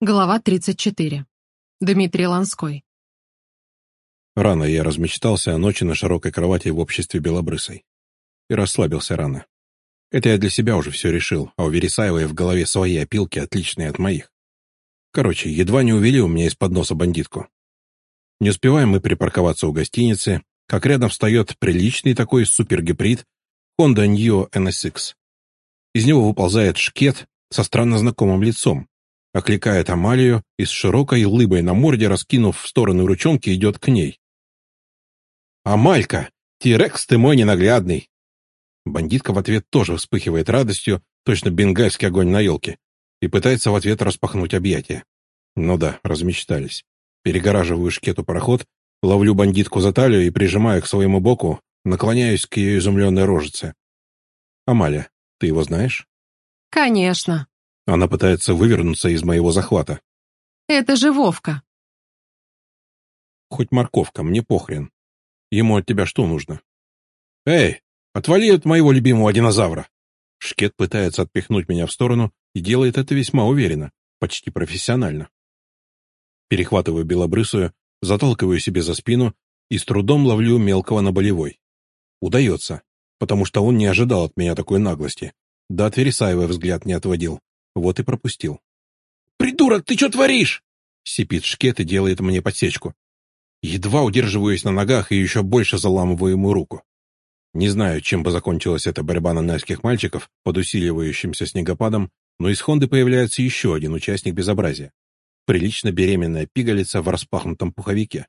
Глава 34. Дмитрий Ланской. Рано я размечтался о ночи на широкой кровати в обществе Белобрысой. И расслабился рано. Это я для себя уже все решил, а у Вересаевой в голове свои опилки, отличные от моих. Короче, едва не увели у меня из-под носа бандитку. Не успеваем мы припарковаться у гостиницы, как рядом встает приличный такой супергибрид Honda Neo NSX. Из него выползает шкет со странно знакомым лицом, окликает Амалию и с широкой улыбой на морде, раскинув в сторону ручонки, идет к ней. «Амалька! Тирекс ты мой ненаглядный!» Бандитка в ответ тоже вспыхивает радостью, точно бенгальский огонь на елке, и пытается в ответ распахнуть объятия. Ну да, размечтались. Перегораживаю шкету пароход, ловлю бандитку за талию и прижимаю к своему боку, наклоняюсь к ее изумленной рожице. «Амалия, ты его знаешь?» «Конечно!» Она пытается вывернуться из моего захвата. «Это же Вовка!» «Хоть морковка, мне похрен. Ему от тебя что нужно?» «Эй, отвали от моего любимого динозавра!» Шкет пытается отпихнуть меня в сторону и делает это весьма уверенно, почти профессионально. Перехватываю белобрысую, заталкиваю себе за спину и с трудом ловлю мелкого на болевой. Удается, потому что он не ожидал от меня такой наглости. Да от Вересаева взгляд не отводил. Вот и пропустил. «Придурок, ты что творишь?» Сипит шкет и делает мне подсечку. Едва удерживаюсь на ногах и еще больше заламываю ему руку. Не знаю, чем бы закончилась эта борьба нанайских мальчиков под усиливающимся снегопадом, но из Хонды появляется еще один участник безобразия. Прилично беременная пигалица в распахнутом пуховике.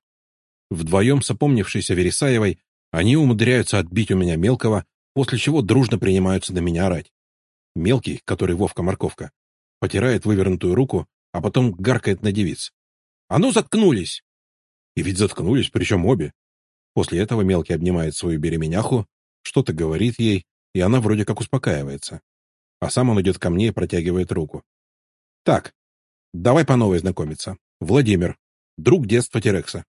Вдвоем с опомнившейся Вересаевой они умудряются отбить у меня мелкого, после чего дружно принимаются на меня орать. Мелкий, который Вовка-морковка, потирает вывернутую руку, а потом гаркает на девиц. «А ну, заткнулись!» И ведь заткнулись, причем обе. После этого Мелкий обнимает свою беременяху, что-то говорит ей, и она вроде как успокаивается. А сам он идет ко мне и протягивает руку. «Так, давай по новой знакомиться. Владимир, друг детства Терекса».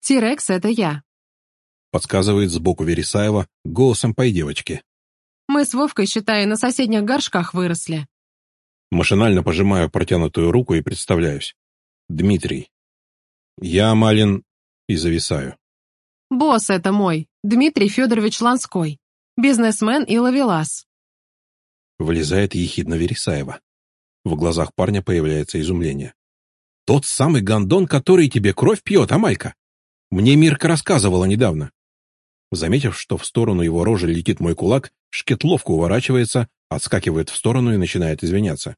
«Тирекс — это я», — подсказывает сбоку Вересаева голосом пой девочки. «Мы с Вовкой, считай, на соседних горшках выросли». Машинально пожимаю протянутую руку и представляюсь. Дмитрий. Я Малин и зависаю. «Босс это мой, Дмитрий Федорович Ланской, бизнесмен и ловелас». Влезает ехидно Вересаева. В глазах парня появляется изумление. «Тот самый гондон, который тебе кровь пьет, Амалька! Мне Мирка рассказывала недавно». Заметив, что в сторону его рожи летит мой кулак, Шкет ловко уворачивается, отскакивает в сторону и начинает извиняться.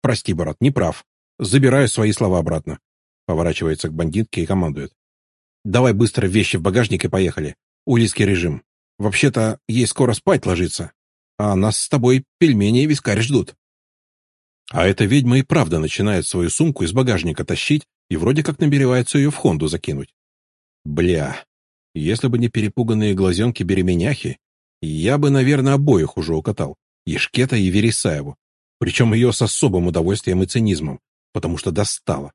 «Прости, брат, не прав. Забираю свои слова обратно». Поворачивается к бандитке и командует. «Давай быстро вещи в багажник и поехали. Улицкий режим. Вообще-то, ей скоро спать ложиться. А нас с тобой пельмени и вискарь ждут». А эта ведьма и правда начинает свою сумку из багажника тащить и вроде как намеревается ее в Хонду закинуть. Бля, если бы не перепуганные глазенки беременяхи, я бы, наверное, обоих уже укатал. Ешкета и Вересаеву. Причем ее с особым удовольствием и цинизмом, потому что достала.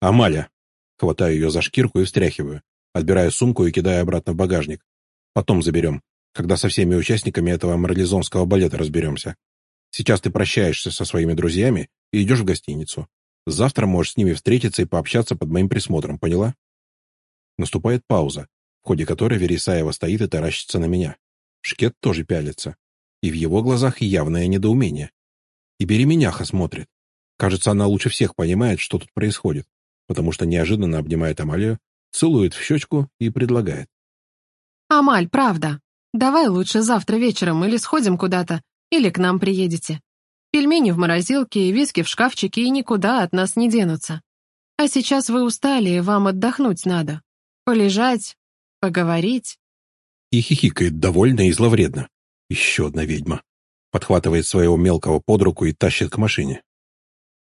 «Амаля!» Хватаю ее за шкирку и встряхиваю. Отбираю сумку и кидаю обратно в багажник. Потом заберем, когда со всеми участниками этого марлезонского балета разберемся. Сейчас ты прощаешься со своими друзьями и идешь в гостиницу. Завтра можешь с ними встретиться и пообщаться под моим присмотром, поняла? Наступает пауза, в ходе которой Вересаева стоит и таращится на меня. Шкет тоже пялится. И в его глазах явное недоумение. И Беременяха смотрит. Кажется, она лучше всех понимает, что тут происходит, потому что неожиданно обнимает Амалию, целует в щечку и предлагает. «Амаль, правда. Давай лучше завтра вечером или сходим куда-то, или к нам приедете. Пельмени в морозилке, виски в шкафчике и никуда от нас не денутся. А сейчас вы устали, и вам отдохнуть надо. Полежать, поговорить». И хихикает довольно и зловредно. Еще одна ведьма. Подхватывает своего мелкого под руку и тащит к машине.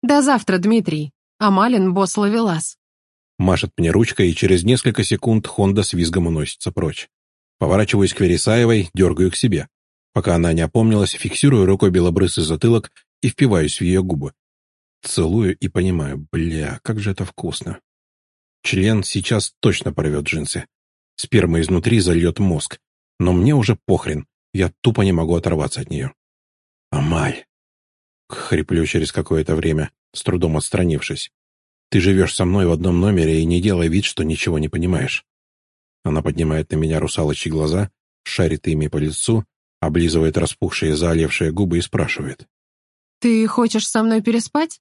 «До завтра, Дмитрий. Амалин, босс Лавелас». Машет мне ручкой, и через несколько секунд Хонда с визгом уносится прочь. Поворачиваюсь к Вересаевой, дергаю к себе. Пока она не опомнилась, фиксирую рукой белобрысый затылок и впиваюсь в ее губы. Целую и понимаю, бля, как же это вкусно. Член сейчас точно порвет джинсы. Сперма изнутри зальет мозг. Но мне уже похрен, я тупо не могу оторваться от нее. «Амаль!» — хриплю через какое-то время, с трудом отстранившись. «Ты живешь со мной в одном номере и не делай вид, что ничего не понимаешь». Она поднимает на меня русалочьи глаза, шарит ими по лицу, облизывает распухшие заолевшие губы и спрашивает. «Ты хочешь со мной переспать?»